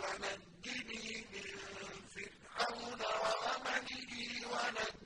ونجني من فرعون وعمله ونجني